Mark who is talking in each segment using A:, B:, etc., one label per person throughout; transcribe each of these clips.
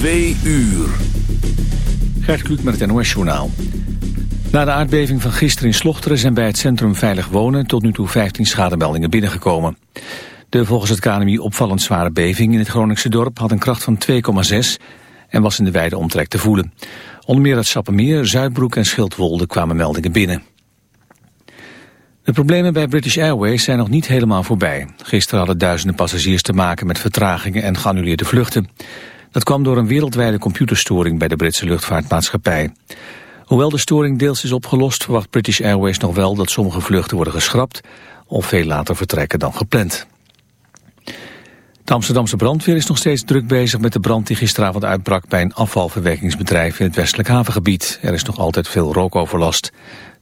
A: Twee uur.
B: Gert Kluk met het NOS-journaal. Na de aardbeving van gisteren in Slochteren zijn bij het Centrum Veilig Wonen tot nu toe 15 schademeldingen binnengekomen. De volgens het KNMI opvallend zware beving in het Groningse dorp had een kracht van 2,6 en was in de wijde omtrek te voelen. Onder meer uit Sappemeer, Zuidbroek en Schildwolde kwamen meldingen binnen. De problemen bij British Airways zijn nog niet helemaal voorbij. Gisteren hadden duizenden passagiers te maken met vertragingen en geannuleerde vluchten. Dat kwam door een wereldwijde computerstoring bij de Britse luchtvaartmaatschappij. Hoewel de storing deels is opgelost, verwacht British Airways nog wel dat sommige vluchten worden geschrapt of veel later vertrekken dan gepland. De Amsterdamse brandweer is nog steeds druk bezig met de brand die gisteravond uitbrak bij een afvalverwerkingsbedrijf in het westelijk havengebied. Er is nog altijd veel rookoverlast.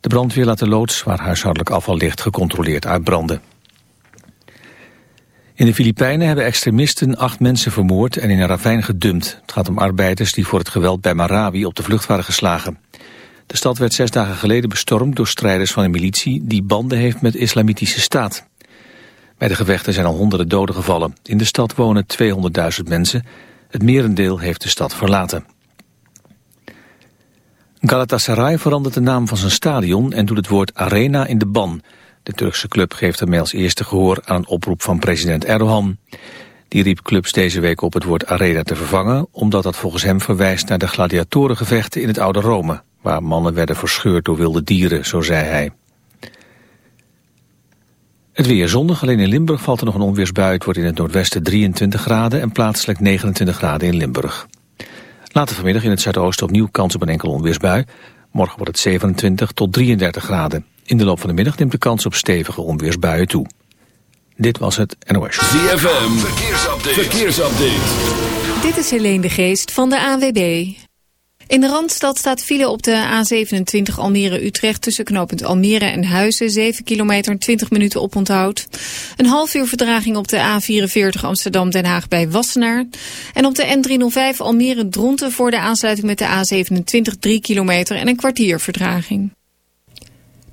B: De brandweer laat de loods waar huishoudelijk afval ligt gecontroleerd uitbranden. In de Filipijnen hebben extremisten acht mensen vermoord en in een ravijn gedumpt. Het gaat om arbeiders die voor het geweld bij Marawi op de vlucht waren geslagen. De stad werd zes dagen geleden bestormd door strijders van een militie die banden heeft met islamitische staat. Bij de gevechten zijn al honderden doden gevallen. In de stad wonen 200.000 mensen. Het merendeel heeft de stad verlaten. Galatasaray verandert de naam van zijn stadion en doet het woord arena in de ban. De Turkse club geeft ermee als eerste gehoor aan een oproep van president Erdogan. Die riep clubs deze week op het woord arena te vervangen... omdat dat volgens hem verwijst naar de gladiatorengevechten in het oude Rome... waar mannen werden verscheurd door wilde dieren, zo zei hij. Het weer zondag, alleen in Limburg valt er nog een onweersbui. Het wordt in het noordwesten 23 graden en plaatselijk 29 graden in Limburg. Later vanmiddag in het zuidoosten opnieuw kans op een enkel onweersbui. Morgen wordt het 27 tot 33 graden. In de loop van de middag neemt de kans op stevige onweersbuien toe. Dit was het NOS.
A: ZFM, verkeersupdate. verkeersupdate.
C: Dit is Helene de Geest van de AWB. In de Randstad staat file op de A27 Almere-Utrecht... tussen knooppunt Almere en Huizen, 7 kilometer 20 minuten oponthoud. Een half uur verdraging op de A44 Amsterdam-Den Haag bij Wassenaar. En op de N305 Almere-Dronten voor de aansluiting met de A27 3 kilometer... en een kwartier verdraging.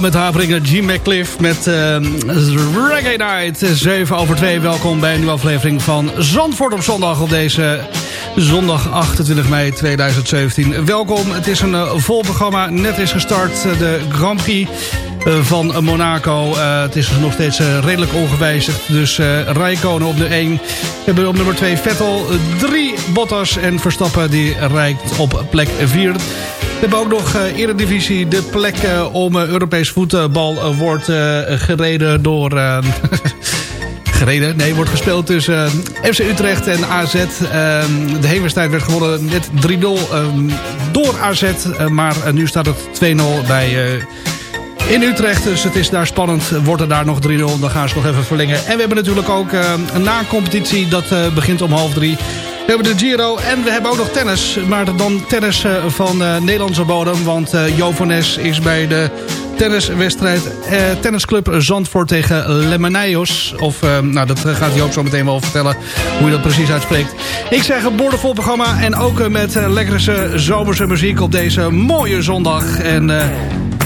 D: Met brengen Jim McCliff met uh, Reggae Night. 7 over 2, welkom bij een nieuwe aflevering van Zandvoort op zondag op deze zondag 28 mei 2017. Welkom, het is een uh, vol programma. Net is gestart uh, de Grand Prix uh, van Monaco. het is nog steeds redelijk ongewijzigd. Dus Rijkonen op de 1. We hebben op nummer 2 Vettel, 3 Bottas en Verstappen die rijdt op plek 4. We hebben ook nog uh, Eredivisie. De plek uh, om uh, Europees voetbal wordt gereden door... gereden? Nee, wordt gespeeld tussen FC Utrecht en AZ. Ehm, de heenwedstrijd werd gewonnen net 3-0 ehm, door AZ. maar nu staat het 2-0 bij... in Utrecht, dus het is daar spannend. Wordt er daar nog 3-0, dan gaan ze nog even verlengen. En we hebben natuurlijk ook een na-competitie. Dat begint om half drie. We hebben de Giro en we hebben ook nog tennis. Maar dan tennis eh, van uh, Nederlandse bodem. Want uh, Jo van Nes is bij de tenniswedstrijd tennisclub Zandvoort tegen Lemonijos. Of, nou dat gaat Joop zo meteen wel vertellen hoe je dat precies uitspreekt. Ik zeg een boordevol programma en ook met lekkere zomerse muziek op deze mooie zondag. En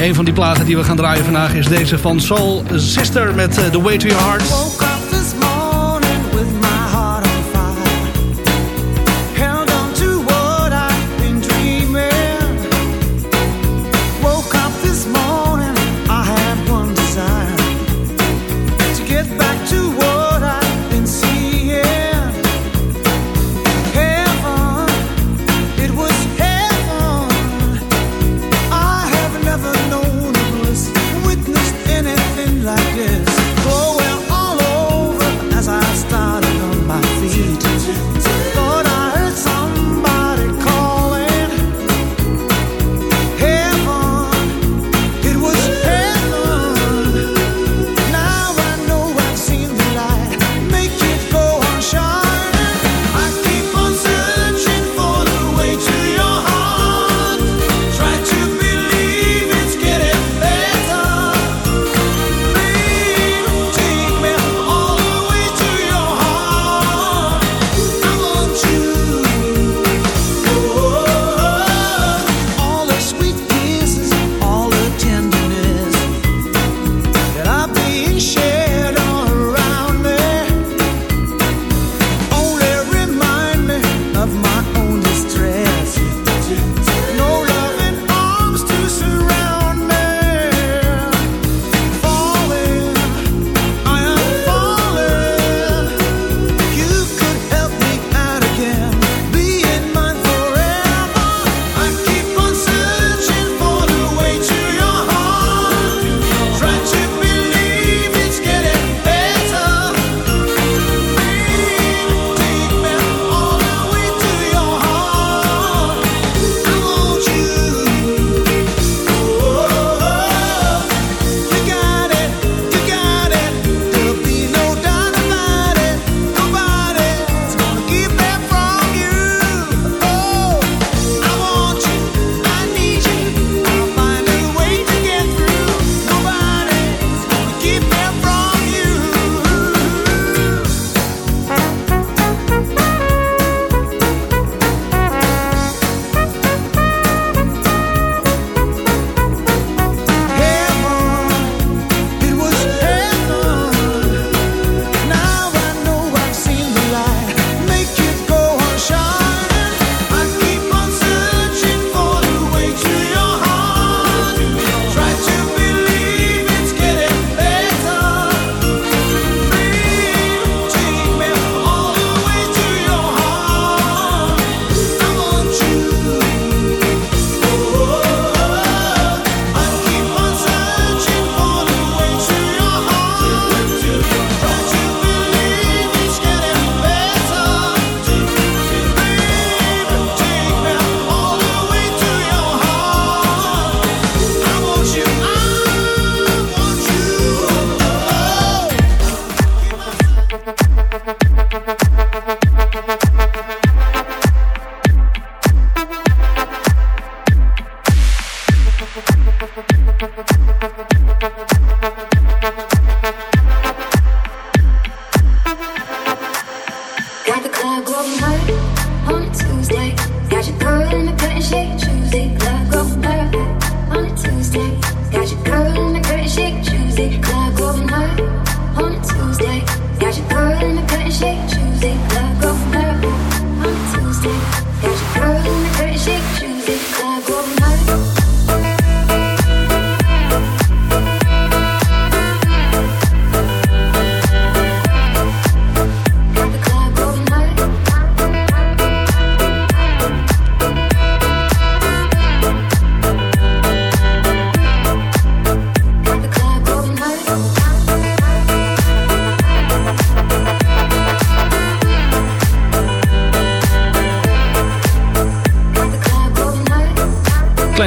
D: een van die platen die we gaan draaien vandaag is deze van Soul Sister met The Way To Your Heart.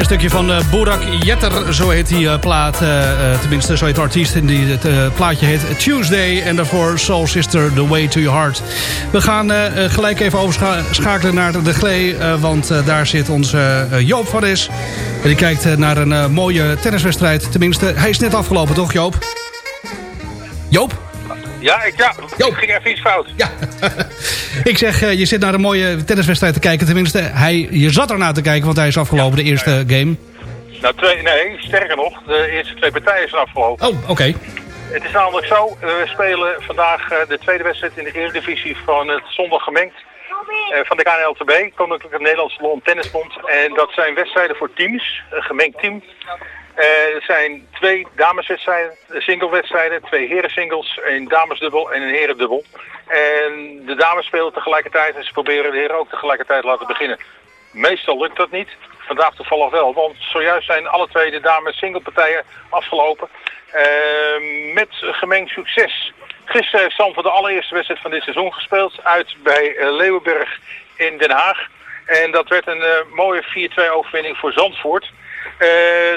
D: Klein stukje van uh, Boerak Jetter, zo heet die uh, plaat. Uh, tenminste, zo heet de artiest. En die, het plaatje heet Tuesday. En daarvoor Soul Sister, The Way to Your Heart. We gaan gelijk even overschakelen naar de Glee. want daar zit onze Joop van is. En die kijkt naar een mooie tenniswedstrijd. Tenminste, hij is net afgelopen, toch Joop? Joop?
E: Ja, ik, ja. Joop. ging even iets fout.
D: Ja. ik zeg, uh, je zit naar een mooie tenniswedstrijd te kijken. Tenminste, hij, je zat ernaar te kijken, want hij is afgelopen, de eerste game.
E: Nou, twee, nee, sterker nog, de eerste twee partijen zijn afgelopen.
D: Oh, oké.
E: Het is namelijk zo, uh, we spelen vandaag uh, de tweede wedstrijd in de Eredivisie van het zondag gemengd. van de KNLTB, Koninklijke Nederlandse Lon Tennisbond. En dat zijn wedstrijden voor teams, een gemengd team. Uh, er zijn twee dameswedstrijden, singlewedstrijden, twee herensingles, een damesdubbel en een herendubbel. En de dames spelen tegelijkertijd en ze proberen de heren ook tegelijkertijd te laten beginnen. Meestal lukt dat niet. Vandaag toevallig wel, want zojuist zijn alle twee de dames singlepartijen afgelopen. Uh, met gemengd succes. Gisteren heeft Zandvoort de allereerste wedstrijd van dit seizoen gespeeld. Uit bij uh, Leeuwenberg in Den Haag. En dat werd een mooie 4-2 overwinning voor Zandvoort. Uh,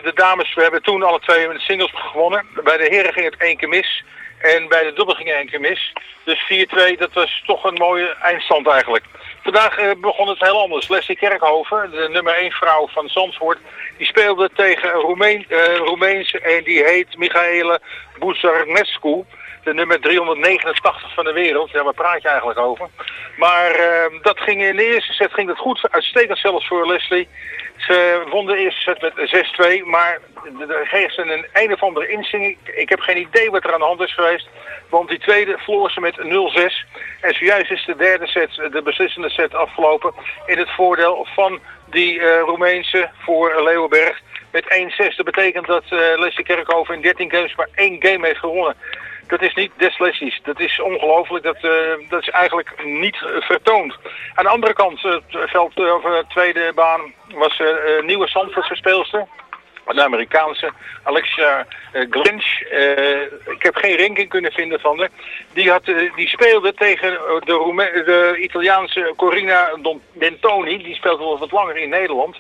E: de dames, we hebben toen alle twee de singles gewonnen. Bij de heren ging het één keer mis. En bij de dubbel ging één keer mis. Dus 4-2, dat was toch een mooie eindstand eigenlijk. Vandaag uh, begon het heel anders. Leslie Kerkhoven, de nummer 1 vrouw van Zandvoort, die speelde tegen een Roemeen, uh, Roemeense en die heet Michaela Buzarnescu. De nummer 389 van de wereld. Ja, waar praat je eigenlijk over? Maar uh, dat ging in de eerste set ging het goed. Uitstekend zelfs voor Leslie. Ze won de eerste set met 6-2, maar er geeft ze een een of andere inzing. Ik heb geen idee wat er aan de hand is geweest. Want die tweede verloor ze met 0-6. En zojuist is de derde set, de beslissende set, afgelopen. In het voordeel van die uh, Roemeense voor Leeuwenberg met 1-6. Dat betekent dat uh, Leslie Kerkhoven in 13 games maar één game heeft gewonnen. Dat is niet deslessies. Dat is ongelooflijk. Dat, uh, dat is eigenlijk niet vertoond. Aan de andere kant, het veld de tweede baan was nieuwe Zandvoortse speelster de Amerikaanse Alexia Glinch. Uh, ik heb geen ranking kunnen vinden van haar. Die, had, die speelde tegen de, de Italiaanse Corina Dentoni. Die speelt wel wat langer in Nederland.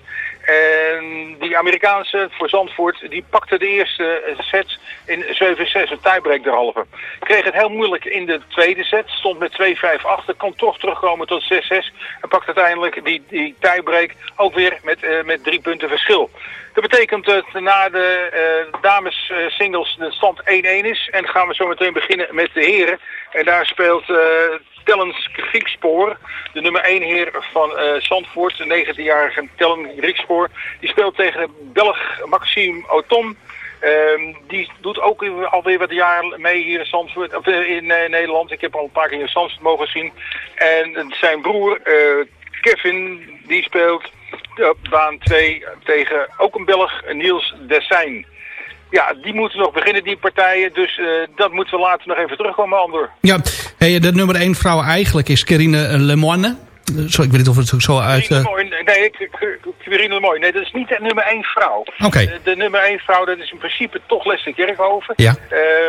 E: En die Amerikaanse voor Zandvoort, die pakte de eerste set in 7-6, een tiebreak derhalve. Kreeg het heel moeilijk in de tweede set, stond met 2-5 achter, kon toch terugkomen tot 6-6. En pakt uiteindelijk die, die tiebreak ook weer met, uh, met drie punten verschil. Dat betekent dat na de uh, dames uh, singles de stand 1-1 is. En gaan we zo meteen beginnen met de heren. En daar speelt Tellens Griekspoor, de nummer 1 heer van uh, Zandvoort, de 19-jarige Tellen Griekspoor. Die speelt tegen de Belg Maxime Auton. Um, die doet ook alweer wat jaren mee hier in Zandvoort, of, in Nederland. Ik heb al een paar keer in Zandvoort mogen zien. En zijn broer Kevin, die speelt op baan 2 tegen ook een Belg, Niels Dessijn. Ja, die moeten nog beginnen, die partijen. Dus uh, dat moeten we later nog even terugkomen, Andor.
D: Ja, hey, de nummer 1 vrouw eigenlijk is Kerine Lemoine. Zo, ik weet niet of het zo uit... Uh...
E: Nee, Quirine. Nee, dat is niet de nummer 1 vrouw.
D: Oké. Okay.
E: De, de, nummer 1 vrouw, dat is in principe toch Leslie Kerkhoven.
D: Ja.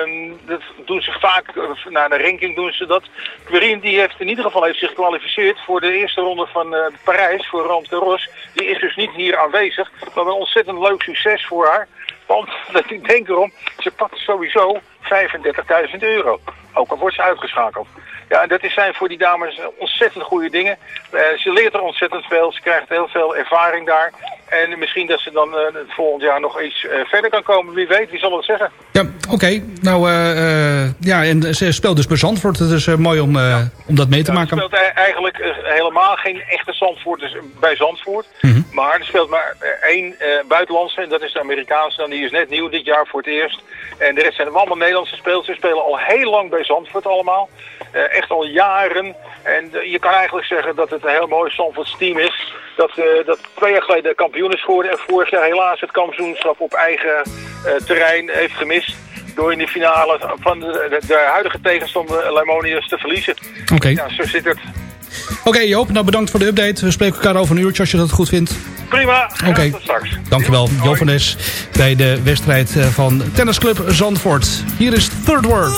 E: Um, dat doen ze vaak, na de ranking doen ze dat. Quirine die heeft in ieder geval heeft zich gekwalificeerd voor de eerste ronde van uh, Parijs, voor Rand Garros. Die is dus niet hier aanwezig. Maar een ontzettend leuk succes voor haar. Want, ik denk erom, ze pakt sowieso 35.000 euro. Ook al wordt ze uitgeschakeld. Ja, dat zijn voor die dames ontzettend goede dingen. Uh, ze leert er ontzettend veel. Ze krijgt heel veel ervaring daar. En misschien dat ze dan uh, volgend jaar nog iets uh, verder kan komen. Wie weet, wie zal het zeggen?
D: Ja, oké. Nou, uh, ja, en ze speelt dus bij Zandvoort. Het is mooi om, ja. om dat mee te
E: ja,
D: maken.
E: Ze speelt eigenlijk helemaal geen echte Zandvoort dus bij Zandvoort.
D: Mm -hmm.
E: Maar er speelt maar één buitenlandse. En dat is de Amerikaanse. Dan die is net nieuw dit jaar voor het eerst. En de rest zijn allemaal Nederlandse spelers. Ze spelen al heel lang bij Zandvoort allemaal. Echt al jaren. En je kan eigenlijk zeggen dat het een heel mooi Zandvoorts team is. Dat, dat twee jaar geleden kampioen is geworden. En vorig jaar helaas het kampioenschap op eigen uh, terrein heeft gemist. Door in de finale van de, de, de huidige tegenstander Leimonius te verliezen.
D: Oké. Okay.
E: Ja, zo zit het.
D: Oké okay, Joop, nou bedankt voor de update. We spreken elkaar over een uurtje als je dat goed vindt.
E: Prima,
D: Oké, okay.
E: straks.
D: Dankjewel. Joop van Nes bij de wedstrijd van tennisclub Zandvoort. Hier is Third Word.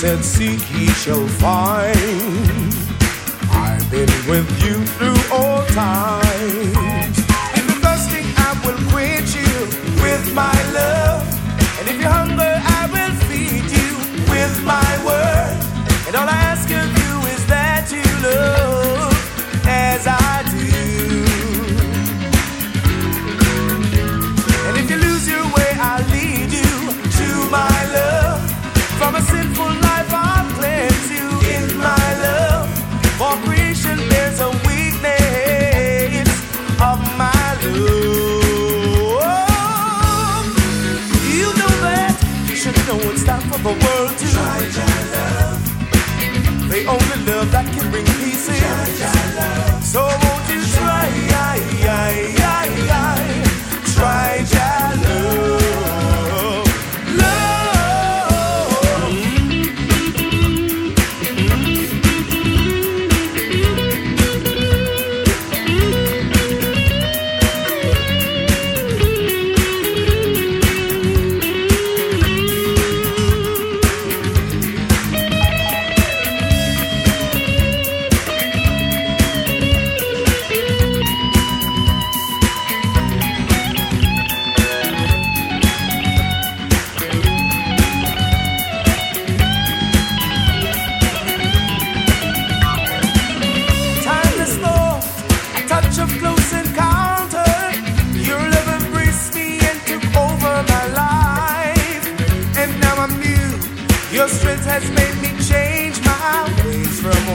F: said, Seek, ye shall find. I've been with you through all times. If you're thirsty, I will quench you with my love. And if you're hungry, I will feed you with my word. And all I ask of you So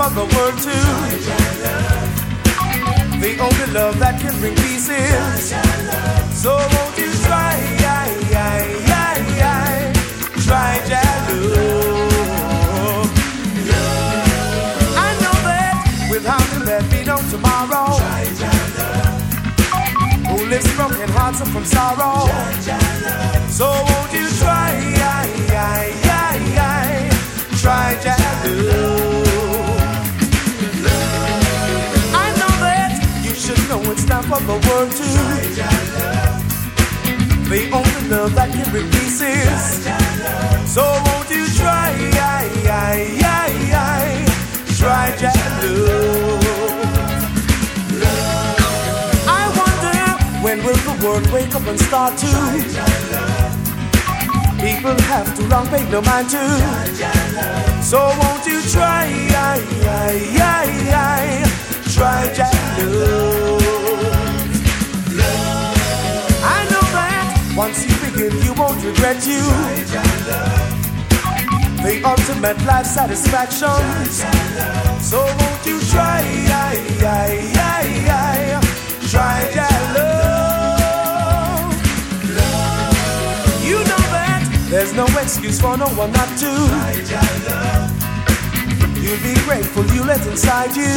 F: for the world to. The only love that can bring peace is. So won't you try, try love. I know that without him there'd be no tomorrow. Who lives broken hearted answer from sorrow. So won't you try, try time for the world to. The only love that can bring pieces. So won't you try, try Jalu? I wonder when will the world wake up and start to? People have too long paid no mind to. So won't you try, try Jalu? I once you begin, you won't regret you. The ultimate life satisfaction. So won't you try, try Jalu? You know that there's no excuse for no one not to. You'll be grateful you let inside you.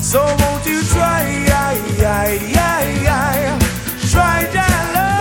F: So won't you try, try that love?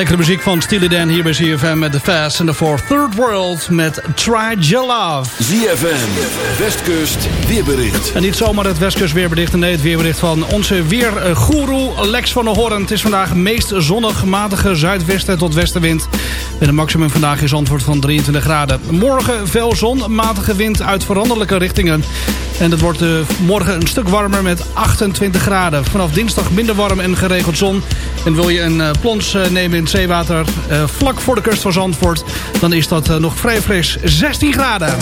G: Lekkere muziek van Steely Dan hier bij ZFM met The Fast and the Four Third World met Try Your Love.
A: ZFM, Westkust, weerbericht.
G: En niet zomaar het Westkust weerbericht, nee het weerbericht van onze weergoeroe Lex van der Hoorn. Het is vandaag meest zonnig, matige zuidwesten tot westenwind. Met een maximum vandaag is antwoord van 23 graden. Morgen veel zon, matige wind uit veranderlijke richtingen. En het wordt uh, morgen een stuk warmer met 28 graden. Vanaf dinsdag minder warm en geregeld zon. En wil je een uh, plons uh, nemen in het zeewater vlak voor de kust van Zandvoort... dan is dat nog vrij fris 16 graden.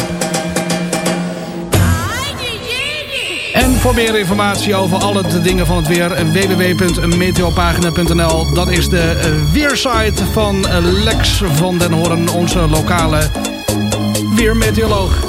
G: En voor meer informatie over alle dingen van het weer... www.meteopagina.nl Dat is de weersite van Lex van den Hoorn, onze lokale weermeteoroloog.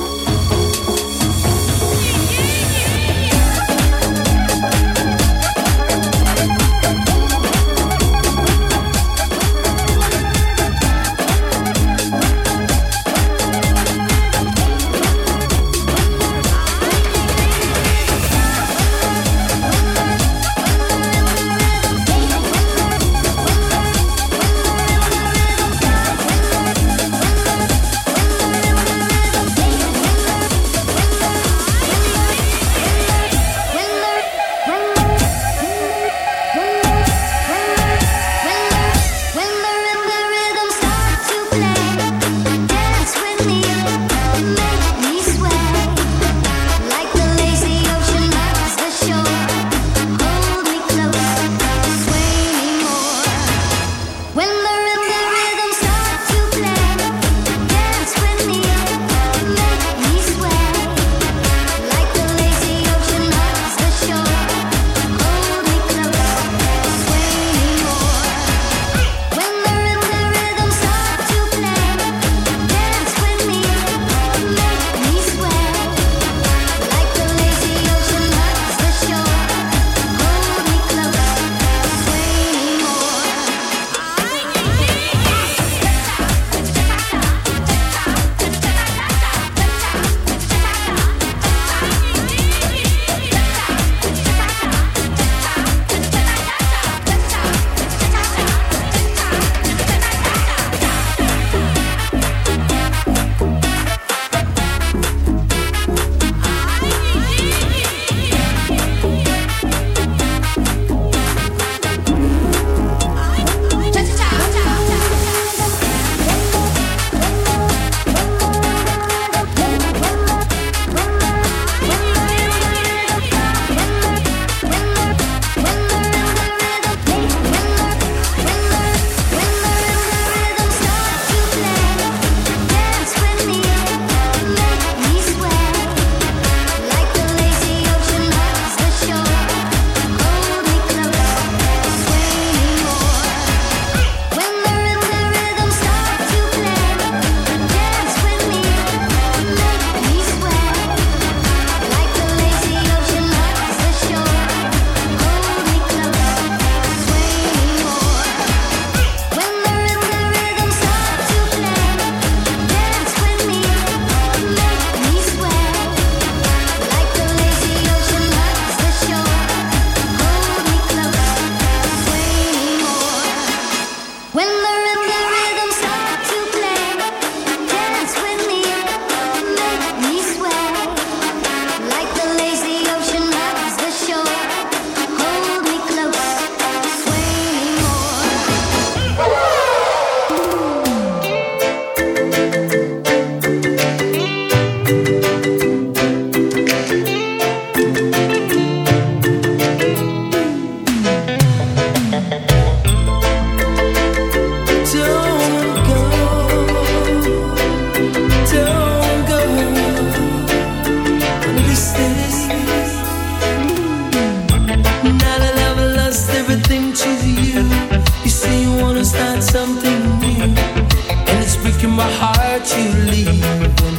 H: you. You say you wanna start something new, and it's breaking my heart you leave.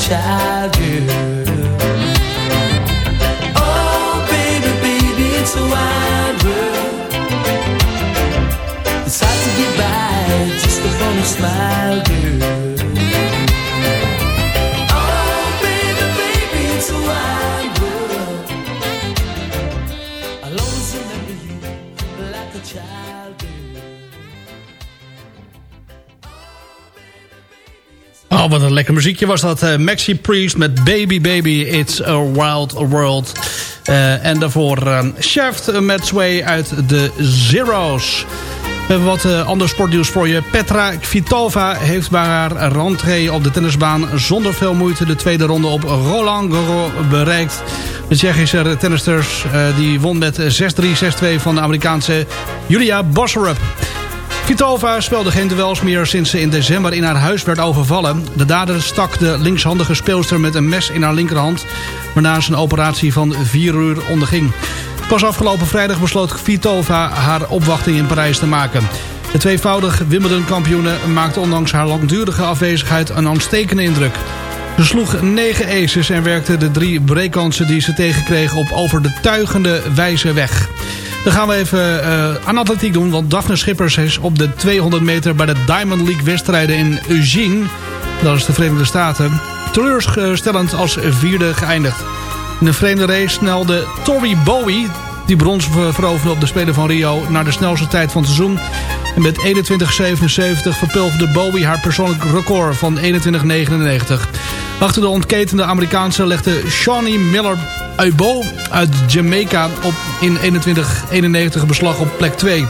H: child, girl. Oh, baby, baby, it's a world. It's hard to get by just smile, girl.
D: Een lekker muziekje was dat. eh, Maxi Priest met Baby Baby, It's a Wild World. Eh, en daarvoor eh, Shaft met Sway uit de Zero's. We hebben wat eh, ander sportnieuws voor je. Petra Kvitova heeft bij haar rentree op de tennisbaan... zonder veel moeite de tweede ronde op Roland Garros bereikt. De Tsjechische tennisters die won met 6-3, 6-2 van de Amerikaanse Julia Bosserup. Kvitova speelde geen duels meer sinds ze in december in haar huis werd overvallen. De dader stak de linkshandige speelster met een mes in haar linkerhand... waarna ze een operatie van vier uur onderging. Pas afgelopen vrijdag besloot Kvitova haar opwachting in Parijs te maken. De tweevoudig Wimbledon-kampioene maakte ondanks haar langdurige afwezigheid een aanstekende indruk. Ze sloeg negen aces en werkte de drie breakkansen die ze tegenkreeg op overtuigende wijze weg. Dan gaan we even eh, aan atletiek doen, want Daphne Schippers is op de 200 meter bij de Diamond League wedstrijden in Eugene, dat is de Verenigde Staten, teleurstellend als vierde geëindigd. In de vreemde race snelde Tori Bowie, die brons veroverde op de Spelen van Rio, naar de snelste tijd van het seizoen. En met 21.77 verpulverde Bowie haar persoonlijk record van 21.99. Achter de ontketende Amerikaanse legde Shawnee Miller Uibo uit Jamaica op in 21.91 beslag op plek 2.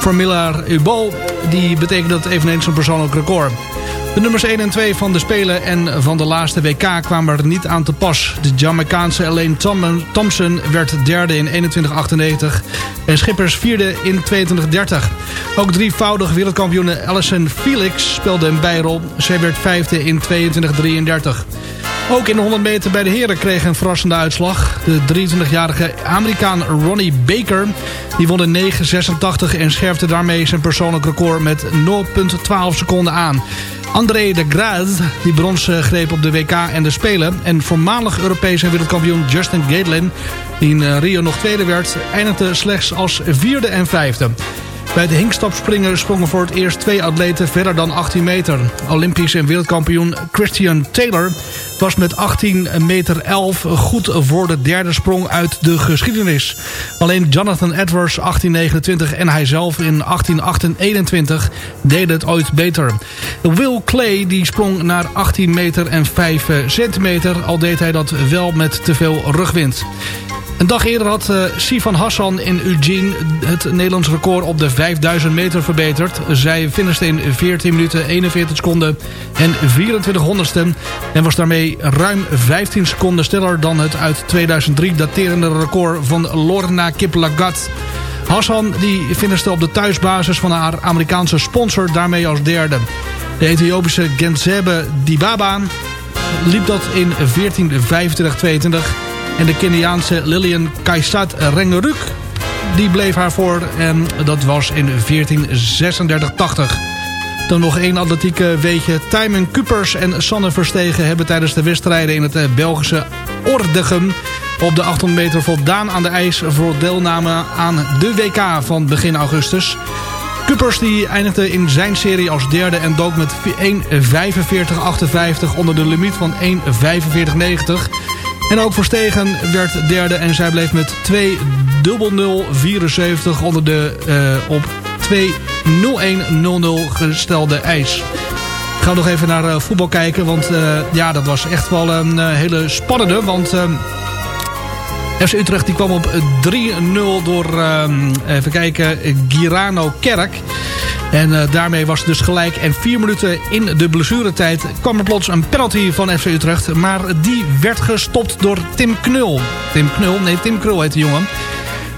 D: Voor Miller Uibo die betekent dat eveneens een persoonlijk record. De nummers 1 en 2 van de Spelen en van de laatste WK kwamen er niet aan te pas. De Jamaicaanse Elaine Thompson werd derde in 21.98 en Schippers vierde in 22.30. Ook drievoudig wereldkampioene Alison Felix speelde een bijrol. Zij werd vijfde in 22.33. Ook in de 100 meter bij de heren kreeg een verrassende uitslag. De 23-jarige Amerikaan Ronnie Baker die won in 9.86 en scherpte daarmee zijn persoonlijk record met 0,12 seconden aan. André de Graaz, die brons eh, greep op de WK en de Spelen. En voormalig Europees en wereldkampioen Justin Gatlin, die in eh, Rio nog tweede werd, eindigde slechts als vierde en vijfde. Bij de hinkstapspringen sprongen voor het eerst twee atleten verder dan 18 meter. Olympisch en wereldkampioen Christian Taylor was met 18 meter 11 goed voor de derde sprong uit de geschiedenis. Alleen Jonathan Edwards 1829 en hijzelf in 1821 deden het ooit beter. Will Clay die sprong naar 18 meter en 5 centimeter, al deed hij dat wel met te veel rugwind. Een dag eerder had uh, Sivan Hassan in Eugene het Nederlands record op de 5000 meter verbeterd. Zij finishte in 14 minuten 41 seconden en 24 honderdste. En was daarmee ruim 15 seconden sneller dan het uit 2003 daterende record van Lorna Kiplagat. Hassan die finishte op de thuisbasis van haar Amerikaanse sponsor daarmee als derde. De Ethiopische Genzebe Dibaba liep dat in 14.25.22 en de Keniaanse Lillian Kaisat Rengeruk die bleef haar voor en dat was in 14.36.80. Dan nog één atletieke weetje. Tijmen Kupers en Sanne Verstegen hebben tijdens de wedstrijden in het eh, Belgische Ordegem op de 800 meter voldaan aan de ijs voor deelname aan de WK van begin augustus. Kuppers die eindigde in zijn serie als derde en dook met 1.45.58 onder de limiet van 1.45.90. En ook Verstegen werd derde en zij bleef met 2.00.74 onder de uh, op 2.01.00 gestelde ijs. Ik ga nog even naar uh, voetbal kijken, want uh, ja, dat was echt wel een hele spannende. Want FC Utrecht die kwam op 3-0 door, even kijken, Girano Kerk. En uh, daarmee was het dus gelijk. En vier minuten in de blessuretijd kwam er plots een penalty van FC Utrecht. Maar die werd gestopt door Tim Knul. Tim Knul, nee Tim Krul heet de jongen.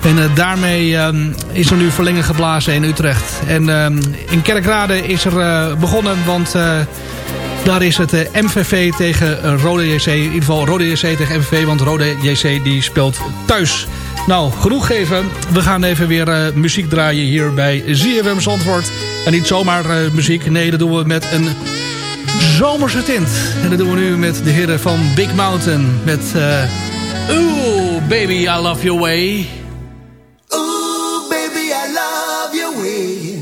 D: En uh, daarmee uh, is er nu verlengen geblazen in Utrecht. En in Kerkrade is er begonnen, want daar is het MVV tegen Rode JC. In ieder geval Rode JC tegen MVV, want Rode JC die speelt thuis. Nou, genoeg geven. We gaan even weer uh, muziek draaien hier bij ZFM Zandvoort. En niet zomaar uh, muziek. Nee, dat doen we met een zomerse tint. En dat doen we nu met de heren van Big Mountain. Met uh, Ooh, baby, I love your way.
I: Ooh, baby, I love your way.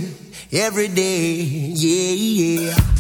I: Every day, yeah, yeah.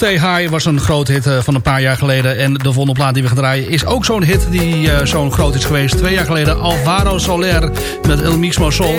J: Stay High was een groot hit eh, van een paar jaar geleden. En de volgende plaat die we gaan draaien is ook zo'n hit die uh, zo'n groot is geweest. Twee jaar geleden Alvaro Soler met El Mismo Sol.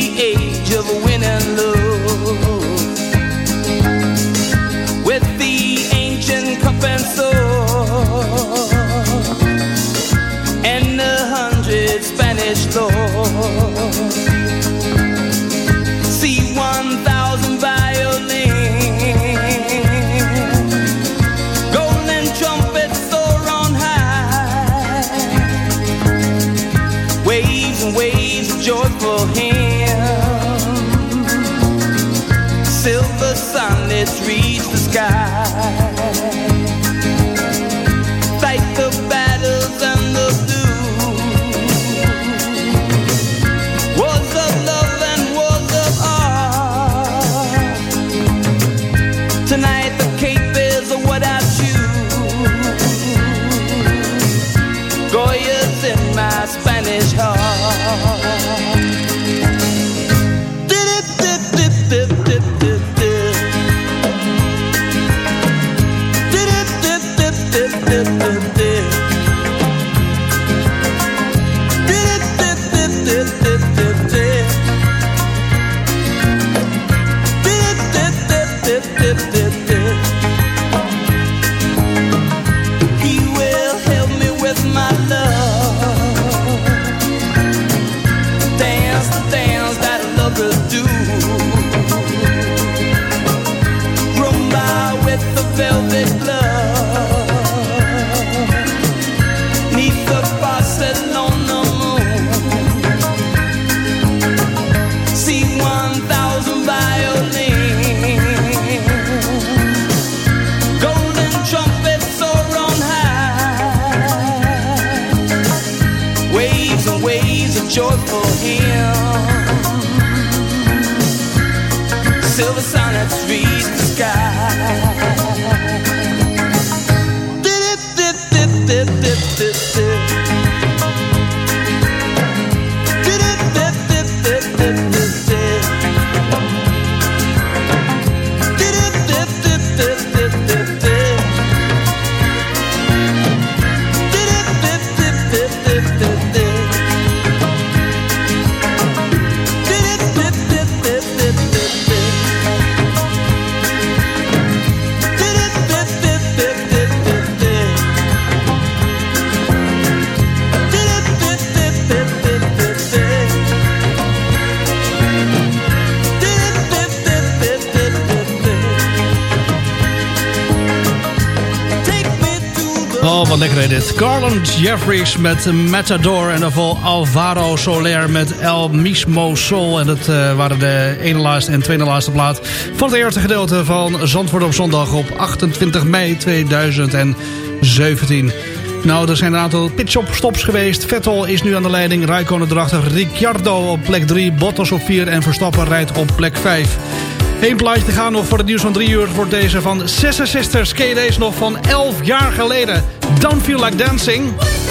H: age of winning love hymn. Silver sonnets reach the sky.
D: Lekker dit. Garland Jeffries met Matador en daarvoor Alvaro Soler met El Mismo Sol. En dat eh, waren de ene laatste en tweede laatste plaat van het eerste gedeelte van Zandvoort op zondag op 28 mei 2017. Nou, er zijn een aantal pitstop-stops geweest. Vettel is nu aan de leiding, Raikkonen erachter, Ricciardo op plek 3, Bottas op 4 en Verstappen rijdt op plek 5. Eén plaatje te gaan nog voor het nieuws van 3 uur. Wordt deze van Sister Sisters. Ken je deze nog van 11 jaar geleden? Don't Feel Like Dancing.